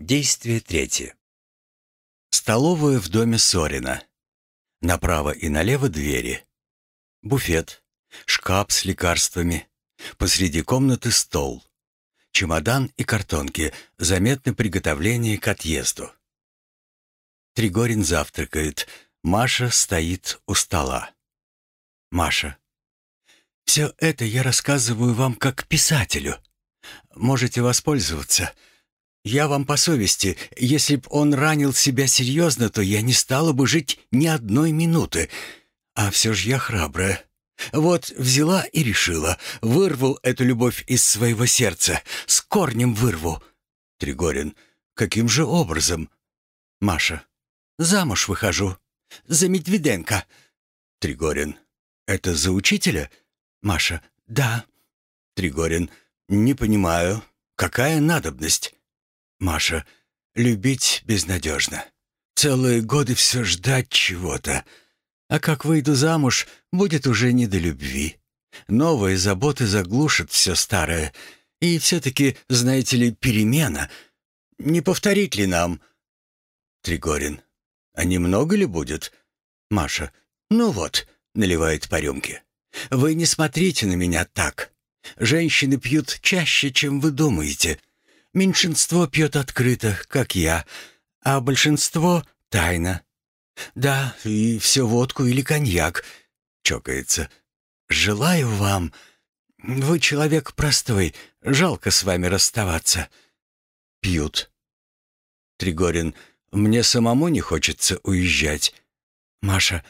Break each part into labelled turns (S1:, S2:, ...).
S1: Действие третье. Столовая в доме Сорина. Направо и налево двери. Буфет. Шкаф с лекарствами. Посреди комнаты стол. Чемодан и картонки. Заметно приготовление к отъезду. Тригорин завтракает. Маша стоит у стола. Маша. «Все это я рассказываю вам как писателю. Можете воспользоваться. Я вам по совести. Если б он ранил себя серьезно, то я не стала бы жить ни одной минуты. А все же я храбрая. Вот взяла и решила. Вырву эту любовь из своего сердца. С корнем вырву. Тригорин. Каким же образом? Маша. Замуж выхожу. За Медведенко. Тригорин. Это за учителя? Маша. Да. Тригорин. Не понимаю. Какая надобность? Маша. Любить безнадежно. Целые годы все ждать чего-то. А как выйду замуж, будет уже не до любви. Новые заботы заглушат все старое. И все-таки, знаете ли, перемена. Не повторить ли нам? Тригорин. А немного ли будет? Маша. Ну вот, наливает по рюмке. Вы не смотрите на меня так. Женщины пьют чаще, чем вы думаете. Меньшинство пьет открыто, как я, а большинство — тайно. Да, и все водку или коньяк. Чокается. Желаю вам. Вы человек простой, жалко с вами расставаться. Пьют. Тригорин. Мне самому не хочется уезжать. Маша.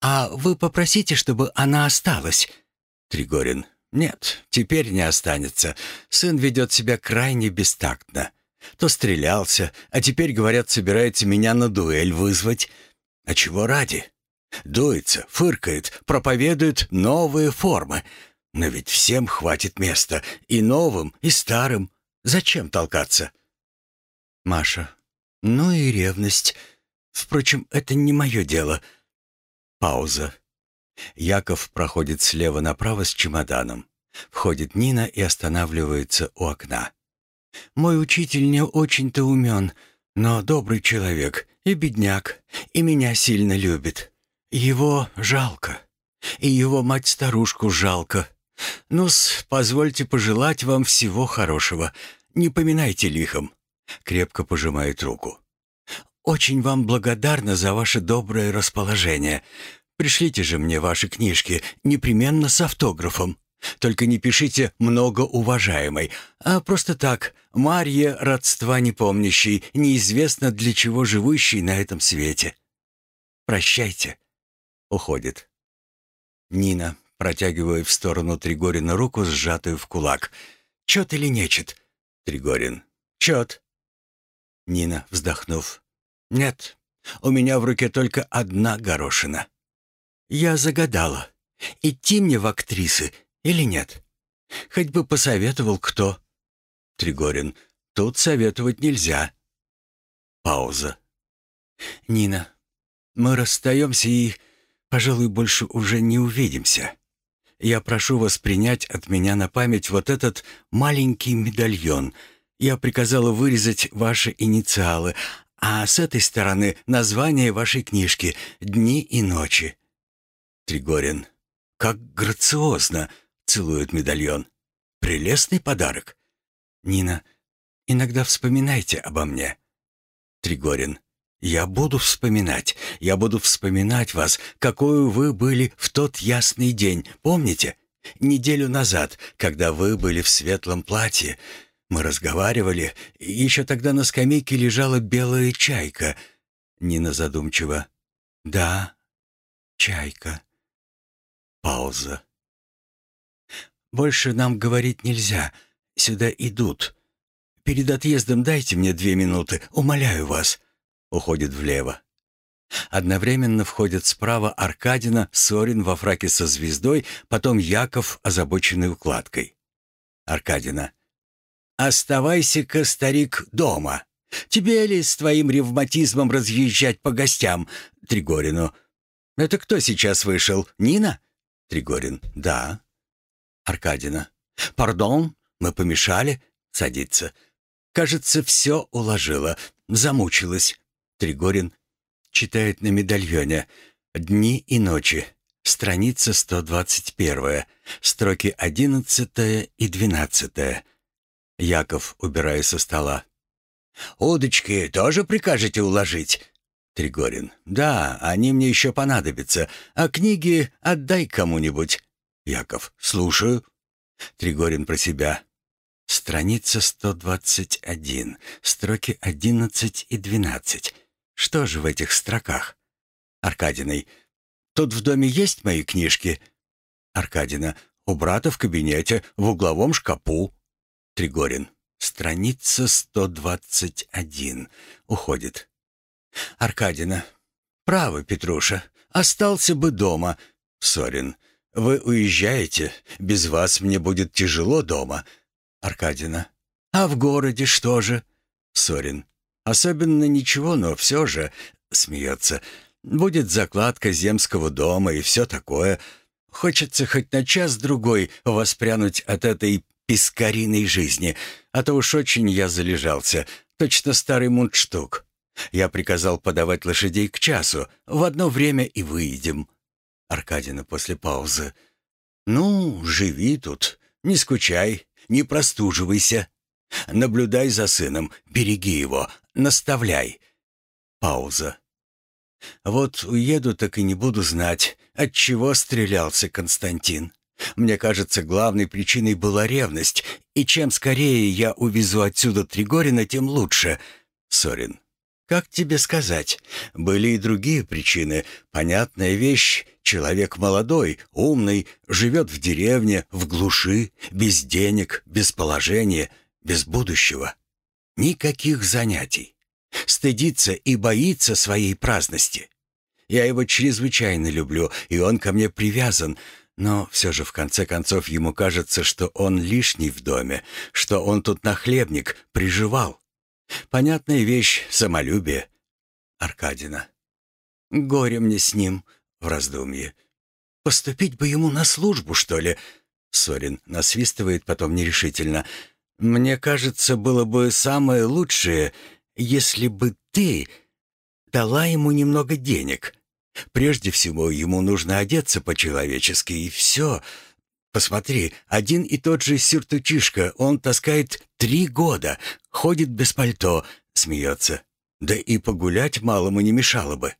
S1: А вы попросите, чтобы она осталась. Тригорин. Нет, теперь не останется. Сын ведет себя крайне бестактно. То стрелялся, а теперь, говорят, собирается меня на дуэль вызвать. А чего ради? Дуется, фыркает, проповедует новые формы. Но ведь всем хватит места, и новым, и старым. Зачем толкаться? Маша. Ну и ревность. Впрочем, это не мое дело. Пауза. Яков проходит слева направо с чемоданом. Входит Нина и останавливается у окна. «Мой учитель не очень-то умен, но добрый человек и бедняк, и меня сильно любит. Его жалко, и его мать-старушку жалко. Ну-с, позвольте пожелать вам всего хорошего. Не поминайте лихом». Крепко пожимает руку. «Очень вам благодарна за ваше доброе расположение. Пришлите же мне ваши книжки, непременно с автографом. Только не пишите «много уважаемой», а просто так, Марье родства не помнящей, неизвестно для чего живущей на этом свете. Прощайте. Уходит. Нина, протягивая в сторону Тригорина руку, сжатую в кулак. «Чет или нечет?» Тригорин. «Чет». Нина, вздохнув. «Нет, у меня в руке только одна горошина». Я загадала, идти мне в актрисы или нет. Хоть бы посоветовал кто. Тригорин. Тут советовать нельзя. Пауза. Нина, мы расстаемся и, пожалуй, больше уже не увидимся. Я прошу вас принять от меня на память вот этот маленький медальон. Я приказала вырезать ваши инициалы, а с этой стороны название вашей книжки «Дни и ночи». Тригорин. «Как грациозно!» — целует медальон. «Прелестный подарок!» Нина. «Иногда вспоминайте обо мне». Тригорин. «Я буду вспоминать. Я буду вспоминать вас, какую вы были в тот ясный день. Помните? Неделю назад, когда вы были в светлом платье. Мы разговаривали, еще тогда на скамейке лежала белая чайка». Нина задумчиво. «Да, чайка». Пауза. «Больше нам говорить нельзя. Сюда идут. Перед отъездом дайте мне две минуты, умоляю вас». Уходит влево. Одновременно входят справа Аркадина, Сорин во фраке со звездой, потом Яков, озабоченный укладкой. Аркадина. «Оставайся-ка, старик, дома. Тебе ли с твоим ревматизмом разъезжать по гостям?» Тригорину. «Это кто сейчас вышел? Нина?» Тригорин. «Да». Аркадина. «Пардон, мы помешали?» Садится. Кажется, все уложила. Замучилась. Тригорин читает на медальоне. «Дни и ночи». Страница 121, строки 11 и 12. Яков, убирая со стола. «Удочки тоже прикажете уложить?» Тригорин. «Да, они мне еще понадобятся. А книги отдай кому-нибудь». Яков. «Слушаю». Тригорин про себя. Страница 121, строки 11 и 12. Что же в этих строках? Аркадиной. Тут в доме есть мои книжки? Аркадина. У брата в кабинете, в угловом шкапу. Тригорин. Страница 121. Уходит. Аркадина. Право, Петруша. Остался бы дома. Сорин. Вы уезжаете. Без вас мне будет тяжело дома. Аркадина. А в городе что же? Сорин. Особенно ничего, но все же... Смеется. Будет закладка земского дома и все такое. Хочется хоть на час-другой воспрянуть от этой пескариной жизни, а то уж очень я залежался, точно старый мундштук. Я приказал подавать лошадей к часу, в одно время и выйдем. Аркадина после паузы. «Ну, живи тут, не скучай, не простуживайся. Наблюдай за сыном, береги его, наставляй». Пауза. Вот уеду, так и не буду знать, от чего стрелялся Константин. Мне кажется, главной причиной была ревность, и чем скорее я увезу отсюда Тригорина, тем лучше. Сорин. Как тебе сказать? Были и другие причины. Понятная вещь. Человек молодой, умный, живет в деревне, в глуши, без денег, без положения, без будущего. Никаких занятий стыдится и боится своей праздности. Я его чрезвычайно люблю, и он ко мне привязан, но все же в конце концов ему кажется, что он лишний в доме, что он тут нахлебник, приживал. Понятная вещь — самолюбие. Аркадина. Горе мне с ним в раздумье. Поступить бы ему на службу, что ли? Сорин насвистывает потом нерешительно. Мне кажется, было бы самое лучшее — если бы ты дала ему немного денег. Прежде всего, ему нужно одеться по-человечески, и все. Посмотри, один и тот же сюртучишка, он таскает три года, ходит без пальто, смеется. Да и погулять малому не мешало бы.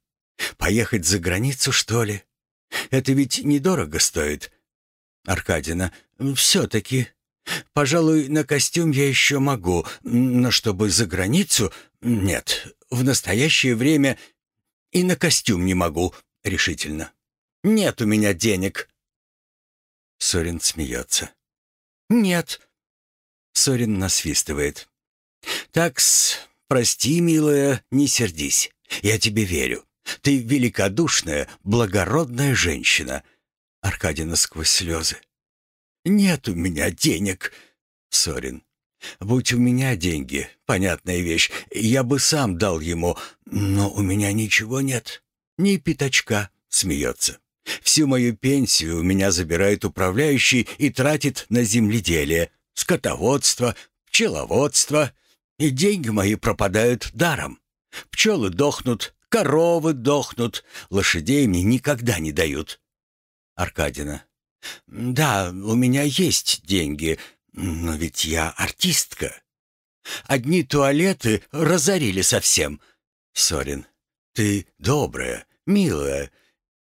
S1: Поехать за границу, что ли? Это ведь недорого стоит. Аркадина, все-таки Пожалуй, на костюм я еще могу, но чтобы за границу... Нет, в настоящее время и на костюм не могу, решительно. Нет у меня денег. Сорин смеется. Нет. Сорин насвистывает. Такс, прости, милая, не сердись. Я тебе верю. Ты великодушная, благородная женщина. Аркадина сквозь слезы. «Нет у меня денег!» Сорин. «Будь у меня деньги, понятная вещь, я бы сам дал ему, но у меня ничего нет, ни пятачка», — смеется. «Всю мою пенсию у меня забирает управляющий и тратит на земледелие, скотоводство, пчеловодство, и деньги мои пропадают даром. Пчелы дохнут, коровы дохнут, лошадей мне никогда не дают». Аркадина. «Да, у меня есть деньги, но ведь я артистка. Одни туалеты разорили совсем». Сорин, «Ты добрая, милая,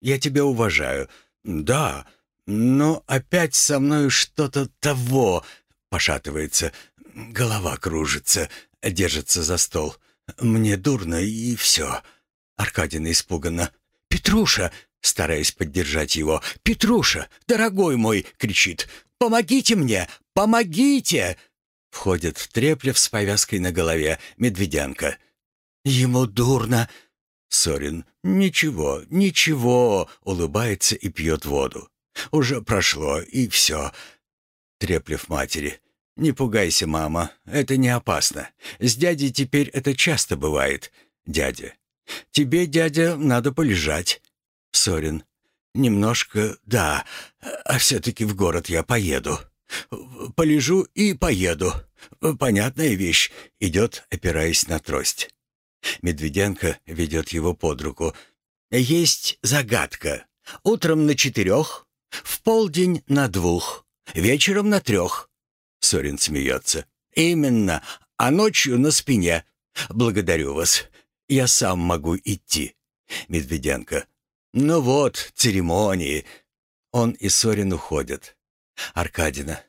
S1: я тебя уважаю. Да, но опять со мной что-то того...» Пошатывается, голова кружится, держится за стол. «Мне дурно, и все». Аркадина испуганно. «Петруша, стараясь поддержать его. «Петруша, дорогой мой!» — кричит. «Помогите мне! Помогите!» Входит Треплев с повязкой на голове, медведянка. «Ему дурно!» Сорин. «Ничего, ничего!» — улыбается и пьет воду. «Уже прошло, и все!» Треплев матери. «Не пугайся, мама, это не опасно. С дядей теперь это часто бывает. Дядя. Тебе, дядя, надо полежать. Сорин. «Немножко, да, а все-таки в город я поеду. Полежу и поеду. Понятная вещь. Идет, опираясь на трость. Медведенко ведет его под руку. Есть загадка. Утром на четырех, в полдень на двух, вечером на трех. Сорин смеется. Именно, а ночью на спине. Благодарю вас. Я сам могу идти. Медведенко. Ну вот, церемонии. Он и Сорин уходят. Аркадина.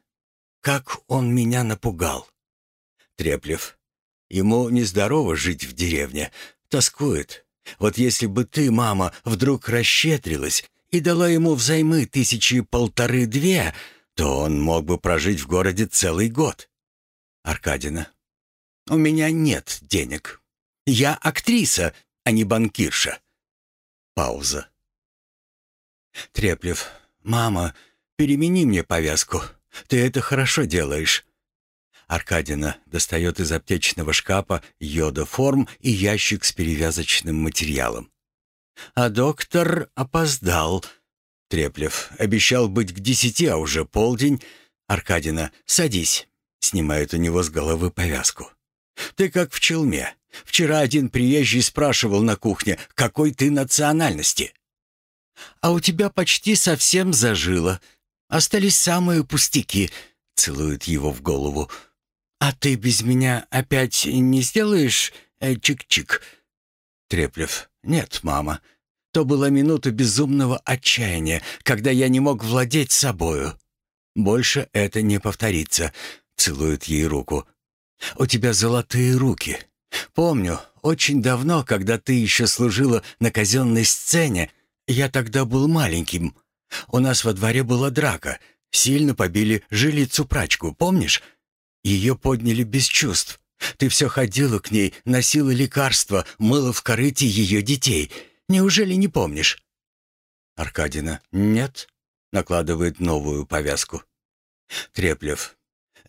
S1: Как он меня напугал. Треплев. Ему нездорово жить в деревне. Тоскует. Вот если бы ты, мама, вдруг расщедрилась и дала ему взаймы тысячи полторы-две, то он мог бы прожить в городе целый год. Аркадина. У меня нет денег. Я актриса, а не банкирша. Пауза. Треплев. «Мама, перемени мне повязку. Ты это хорошо делаешь». Аркадина достает из аптечного шкафа йодоформ и ящик с перевязочным материалом. «А доктор опоздал». Треплев обещал быть к десяти, а уже полдень. Аркадина, садись. Снимает у него с головы повязку. «Ты как в челме. Вчера один приезжий спрашивал на кухне, какой ты национальности?» «А у тебя почти совсем зажило. Остались самые пустяки», — целует его в голову. «А ты без меня опять не сделаешь э, чик-чик?» Треплев. «Нет, мама. То была минута безумного отчаяния, когда я не мог владеть собою. Больше это не повторится», — целует ей руку. «У тебя золотые руки. Помню, очень давно, когда ты еще служила на казенной сцене, я тогда был маленьким. У нас во дворе была драка. Сильно побили жилицу-прачку, помнишь? Ее подняли без чувств. Ты все ходила к ней, носила лекарства, мыла в корыте ее детей. Неужели не помнишь?» Аркадина. «Нет», — накладывает новую повязку. Треплев.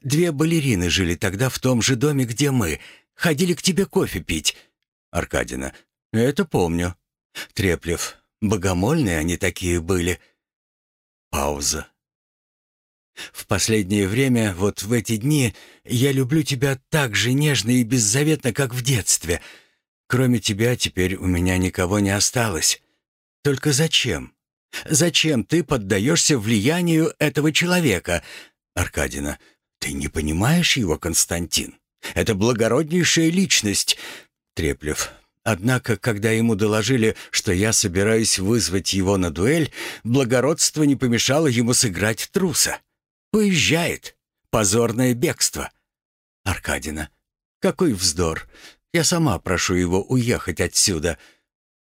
S1: «Две балерины жили тогда в том же доме, где мы. Ходили к тебе кофе пить». Аркадина. «Это помню». Треплев. Богомольные они такие были. Пауза. В последнее время, вот в эти дни, я люблю тебя так же нежно и беззаветно, как в детстве. Кроме тебя теперь у меня никого не осталось. Только зачем? Зачем ты поддаешься влиянию этого человека? Аркадина, ты не понимаешь его, Константин? Это благороднейшая личность. Треплев, Однако, когда ему доложили, что я собираюсь вызвать его на дуэль, благородство не помешало ему сыграть труса. Уезжает. Позорное бегство. Аркадина. Какой вздор. Я сама прошу его уехать отсюда.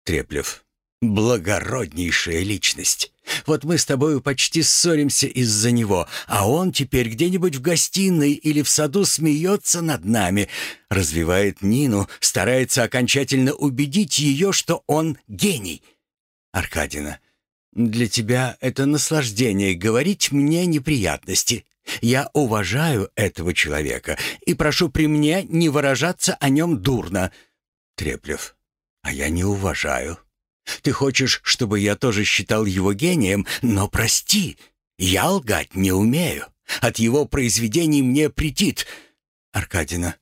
S1: Треплев. Благороднейшая личность. Вот мы с тобою почти ссоримся из-за него, а он теперь где-нибудь в гостиной или в саду смеется над нами, развивает Нину, старается окончательно убедить ее, что он гений. Аркадина, для тебя это наслаждение говорить мне неприятности. Я уважаю этого человека и прошу при мне не выражаться о нем дурно. Треплев, а я не уважаю. Ты хочешь, чтобы я тоже считал его гением, но прости, я лгать не умею. От его произведений мне претит. Аркадина.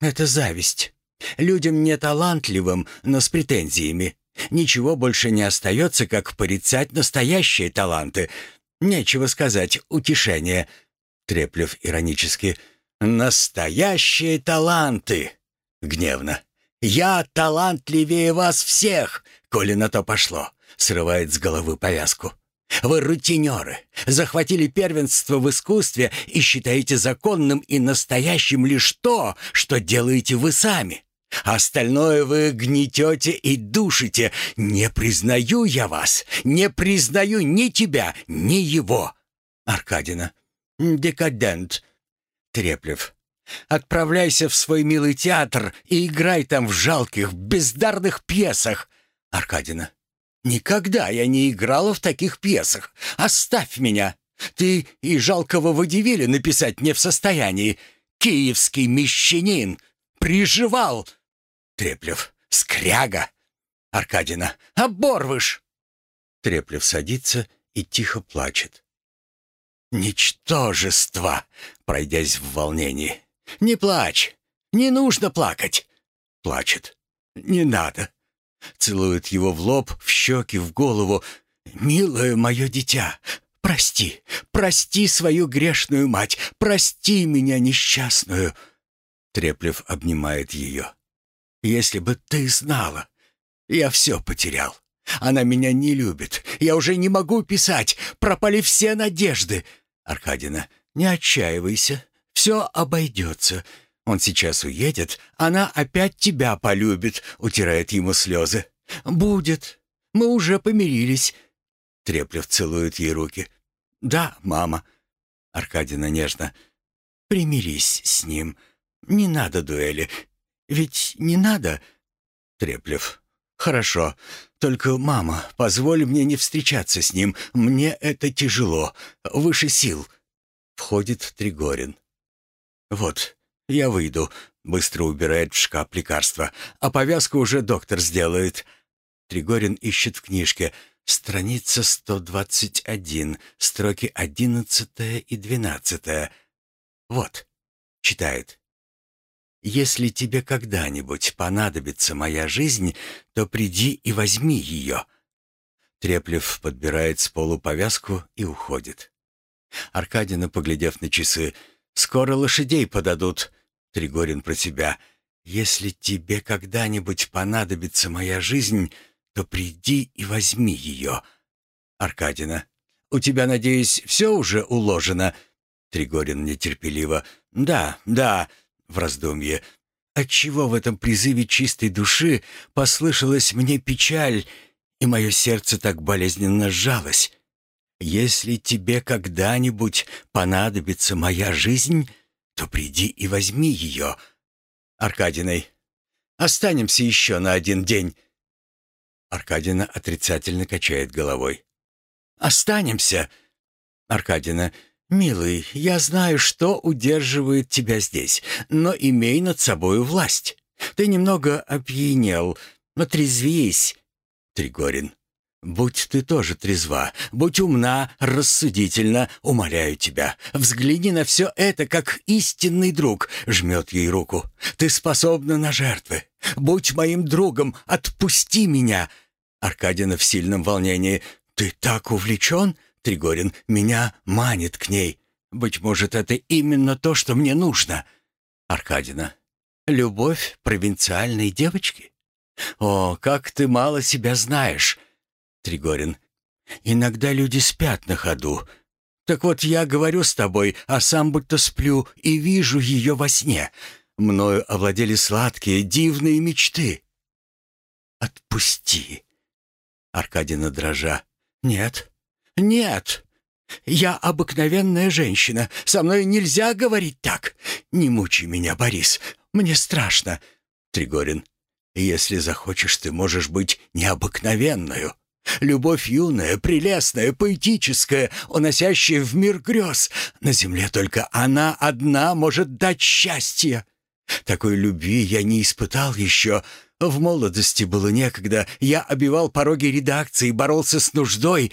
S1: Это зависть. Людям неталантливым, но с претензиями. Ничего больше не остается, как порицать настоящие таланты. Нечего сказать, утешение. Треплев иронически. «Настоящие таланты!» Гневно. «Я талантливее вас всех! коли на то пошло», — срывает с головы повязку. «Вы рутинеры, захватили первенство в искусстве и считаете законным и настоящим лишь то, что делаете вы сами. Остальное вы гнетете и душите. Не признаю я вас, не признаю ни тебя, ни его». Аркадина. «Декадент». Треплев. «Отправляйся в свой милый театр и играй там в жалких, бездарных пьесах. Аркадина. «Никогда я не играла в таких пьесах. Оставь меня. Ты и жалкого водевиля написать не в состоянии. Киевский мещанин. Приживал!» Треплев. «Скряга!» Аркадина. «Оборвыш!» Треплев садится и тихо плачет. «Ничтожество!» Пройдясь в волнении. Не плачь! Не нужно плакать!» Плачет. «Не надо!» Целует его в лоб, в щеки, в голову. «Милое мое дитя, прости, прости свою грешную мать, прости меня несчастную!» Треплев обнимает ее. «Если бы ты знала, я все потерял. Она меня не любит. Я уже не могу писать. Пропали все надежды. Аркадина, не отчаивайся. Все обойдется. Он сейчас уедет, она опять тебя полюбит, утирает ему слезы. Будет. Мы уже помирились. Треплев целует ей руки. Да, мама. Аркадина нежно. Примирись с ним. Не надо дуэли. Ведь не надо. Треплев. «Хорошо. Только, мама, позволь мне не встречаться с ним. Мне это тяжело. Выше сил». Входит Тригорин. «Вот, я выйду», — быстро убирает в шкаф лекарства. «А повязку уже доктор сделает». Тригорин ищет в книжке. Страница 121, строки 11 и 12. Вот, читает. Если тебе когда-нибудь понадобится моя жизнь, то приди и возьми ее». Треплев подбирает с полу повязку и уходит. Аркадина, поглядев на часы, «Скоро лошадей подадут». Тригорин про себя. «Если тебе когда-нибудь понадобится моя жизнь, то приди и возьми ее». Аркадина. «У тебя, надеюсь, все уже уложено?» Тригорин нетерпеливо. «Да, да» в раздумье. Отчего в этом призыве чистой души послышалась мне печаль, и мое сердце так болезненно сжалось? Если тебе когда-нибудь понадобится моя жизнь, то приди и возьми ее. Аркадиной, останемся еще на один день. Аркадина отрицательно качает головой. «Останемся!» Аркадина «Милый, я знаю, что удерживает тебя здесь, но имей над собою власть. Ты немного опьянел, но трезвись». Тригорин. «Будь ты тоже трезва, будь умна, рассудительна, умоляю тебя. Взгляни на все это, как истинный друг», — жмет ей руку. «Ты способна на жертвы. Будь моим другом, отпусти меня». Аркадина в сильном волнении. «Ты так увлечен? Тригорин, меня манит к ней. Быть может, это именно то, что мне нужно. Аркадина. Любовь провинциальной девочки? О, как ты мало себя знаешь. Тригорин. Иногда люди спят на ходу. Так вот, я говорю с тобой, а сам будто сплю и вижу ее во сне. Мною овладели сладкие, дивные мечты. Отпусти. Аркадина дрожа. Нет, «Нет, я обыкновенная женщина. Со мной нельзя говорить так. Не мучи меня, Борис. Мне страшно». Тригорин. «Если захочешь, ты можешь быть необыкновенную. Любовь юная, прелестная, поэтическая, уносящая в мир грез. На земле только она одна может дать счастье. Такой любви я не испытал еще. В молодости было некогда. Я обивал пороги редакции, боролся с нуждой».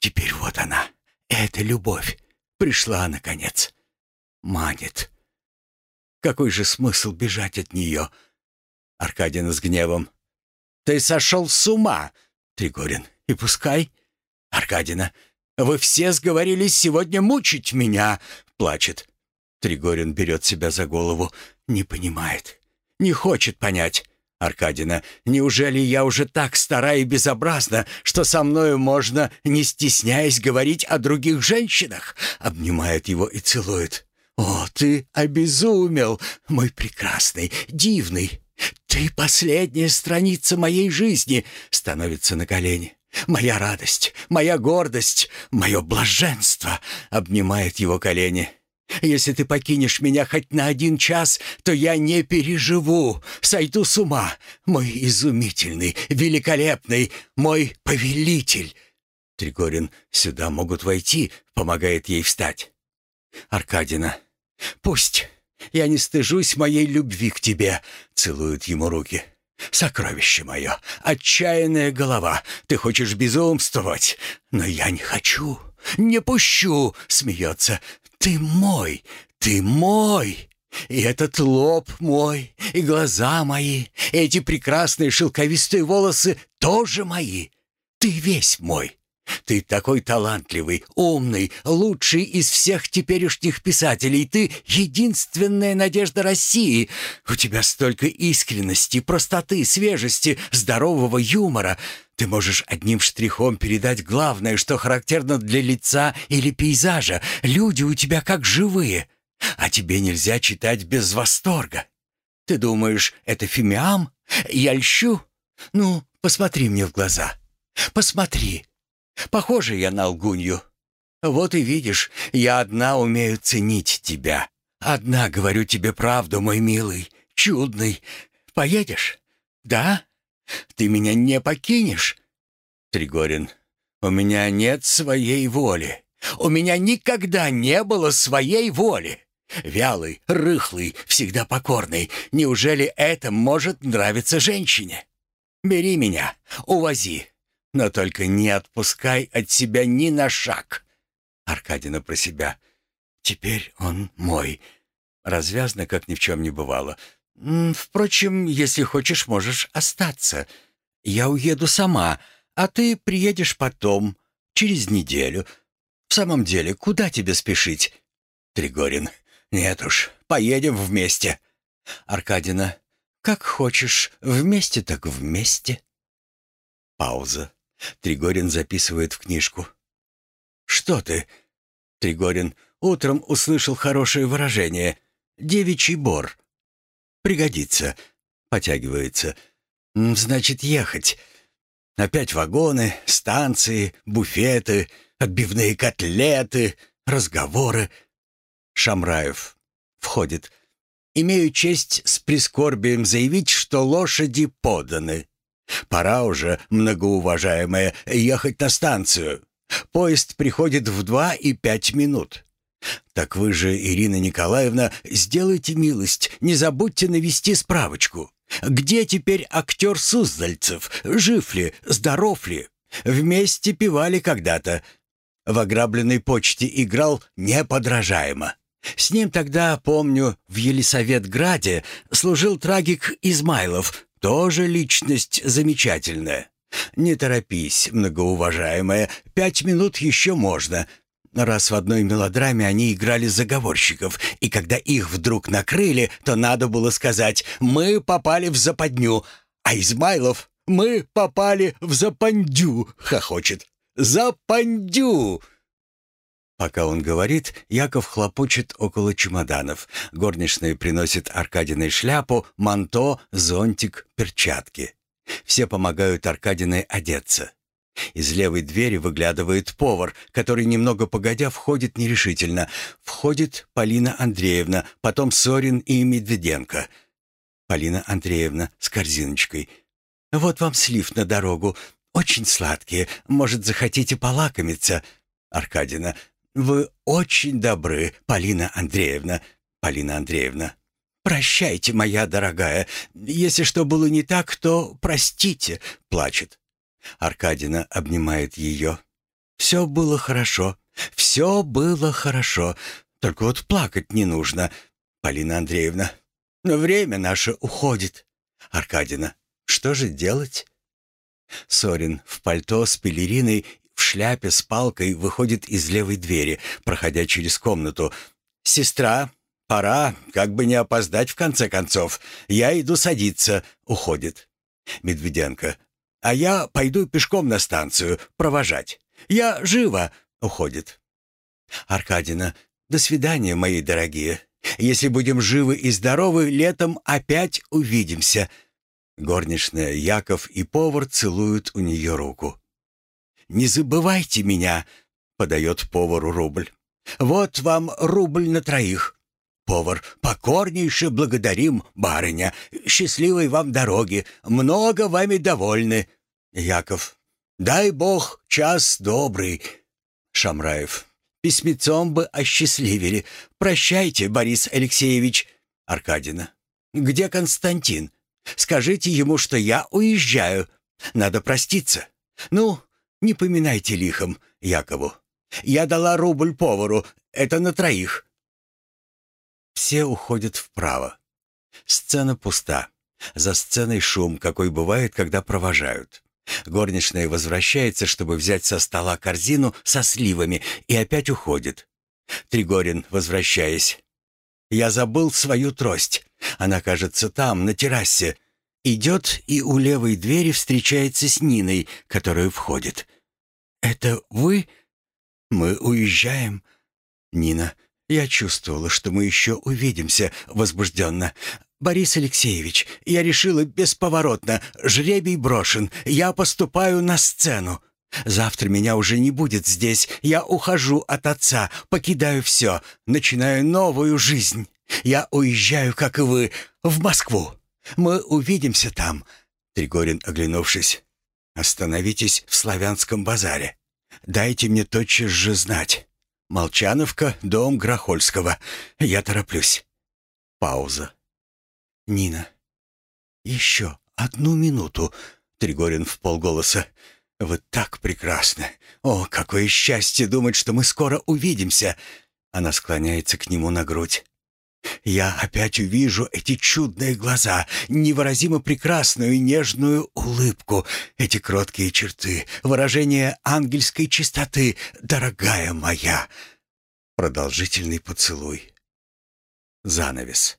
S1: Теперь вот она, эта любовь, пришла наконец. Манит. Какой же смысл бежать от нее? Аркадин с гневом. «Ты сошел с ума!» Тригорин. «И пускай!» Аркадина. «Вы все сговорились сегодня мучить меня!» Плачет. Тригорин берет себя за голову. Не понимает. Не хочет понять. Аркадина, неужели я уже так стара и безобразна, что со мною можно, не стесняясь, говорить о других женщинах?» Обнимает его и целует. «О, ты обезумел, мой прекрасный, дивный! Ты последняя страница моей жизни!» Становится на колени. «Моя радость, моя гордость, мое блаженство!» Обнимает его колени. Если ты покинешь меня хоть на один час, то я не переживу, сойду с ума, мой изумительный, великолепный, мой повелитель». Тригорин, сюда могут войти, помогает ей встать. Аркадина, пусть. Я не стыжусь моей любви к тебе, целует ему руки. «Сокровище мое, отчаянная голова, ты хочешь безумствовать, но я не хочу, не пущу!» — смеется. «Ты мой! Ты мой!» И этот лоб мой, и глаза мои, и эти прекрасные шелковистые волосы тоже мои. Ты весь мой. Ты такой талантливый, умный, лучший из всех теперешних писателей. Ты единственная надежда России. У тебя столько искренности, простоты, свежести, здорового юмора. Ты можешь одним штрихом передать главное, что характерно для лица или пейзажа. Люди у тебя как живые. А тебе нельзя читать без восторга. Ты думаешь, это фимиам? Я льщу? Ну, посмотри мне в глаза. Посмотри. Похоже я на лгунью. Вот и видишь, я одна умею ценить тебя. Одна говорю тебе правду, мой милый, чудный. Поедешь? Да? Ты меня не покинешь? Тригорин, у меня нет своей воли. У меня никогда не было своей воли. Вялый, рыхлый, всегда покорный. Неужели это может нравиться женщине? Бери меня, увози, но только не отпускай от себя ни на шаг. Аркадина про себя. Теперь он мой. Развязно, как ни в чем не бывало. Впрочем, если хочешь, можешь остаться. Я уеду сама, а ты приедешь потом, через неделю. В самом деле, куда тебе спешить? Тригорин. «Нет уж, поедем вместе». «Аркадина, как хочешь, вместе так вместе». Пауза. Тригорин записывает в книжку. «Что ты?» Тригорин утром услышал хорошее выражение. «Девичий бор». «Пригодится». Потягивается. «Значит, ехать». Опять вагоны, станции, буфеты, отбивные котлеты, разговоры. Шамраев. Входит. «Имею честь с прискорбием заявить, что лошади поданы. Пора уже, многоуважаемая, ехать на станцию. Поезд приходит в два и пять минут». «Так вы же, Ирина Николаевна, сделайте милость, не забудьте навести справочку. Где теперь актер Суздальцев? Жив ли? Здоров ли? Вместе пивали когда-то. В ограбленной почте играл неподражаемо. С ним тогда, помню, в Елисаветграде служил трагик Измайлов, тоже личность замечательная. Не торопись, многоуважаемая, пять минут еще можно. Раз в одной мелодраме они играли заговорщиков, и когда их вдруг накрыли, то надо было сказать «Мы попали в западню», а Измайлов «Мы попали в запандю», хохочет. «Запандю!» Пока он говорит, Яков хлопочет около чемоданов. Горничная приносит Аркадиной шляпу, манто, зонтик, перчатки. Все помогают Аркадиной одеться. Из левой двери выглядывает повар, который немного погодя входит нерешительно. Входит Полина Андреевна, потом Сорин и Медведенко. Полина Андреевна с корзиночкой. «Вот вам слив на дорогу. Очень сладкие. Может, захотите полакомиться?» Аркадина. «Вы очень добры, Полина Андреевна». «Полина Андреевна». «Прощайте, моя дорогая. Если что было не так, то простите», — плачет. Аркадина обнимает ее. «Все было хорошо. Все было хорошо. Только вот плакать не нужно, Полина Андреевна. Но время наше уходит. Аркадина, что же делать?» Сорин в пальто с пелериной в шляпе с палкой выходит из левой двери, проходя через комнату. «Сестра, пора, как бы не опоздать в конце концов. Я иду садиться», — уходит. Медведенко. «А я пойду пешком на станцию, провожать. Я живо», — уходит. Аркадина. «До свидания, мои дорогие. Если будем живы и здоровы, летом опять увидимся». Горничная, Яков и повар целуют у нее руку. «Не забывайте меня», — подает повару рубль. «Вот вам рубль на троих». Повар, покорнейше благодарим, барыня. Счастливой вам дороги, много вами довольны. Яков, дай бог час добрый. Шамраев, письмецом бы осчастливили. Прощайте, Борис Алексеевич. Аркадина, где Константин? Скажите ему, что я уезжаю. Надо проститься. Ну, не поминайте лихом Якову. Я дала рубль повару, это на троих. все уходят вправо. Сцена пуста. За сценой шум, какой бывает, когда провожают. Горничная возвращается, чтобы взять со стола корзину со сливами, и опять уходит. Тригорин, возвращаясь. «Я забыл свою трость. Она, кажется, там, на террасе». Идет и у левой двери встречается с Ниной, которая входит. «Это вы?» «Мы уезжаем». «Нина, я чувствовала, что мы еще увидимся возбужденно. «Борис Алексеевич, я решила бесповоротно. Жребий брошен. Я поступаю на сцену. Завтра меня уже не будет здесь. Я ухожу от отца, покидаю все, начинаю новую жизнь. Я уезжаю, как и вы, в Москву. Мы увидимся там». Тригорин, оглянувшись. «Остановитесь в Славянском базаре. Дайте мне тотчас же знать. Молчановка, дом Грохольского. Я тороплюсь». Пауза. «Нина, еще одну минуту», — Тригорин в полголоса. «Вы так прекрасны! О, какое счастье думать, что мы скоро увидимся!» Она склоняется к нему на грудь. «Я опять увижу эти чудные глаза, невыразимо прекрасную и нежную улыбку, эти кроткие черты, выражение ангельской чистоты, дорогая моя!» Продолжительный поцелуй. Занавес.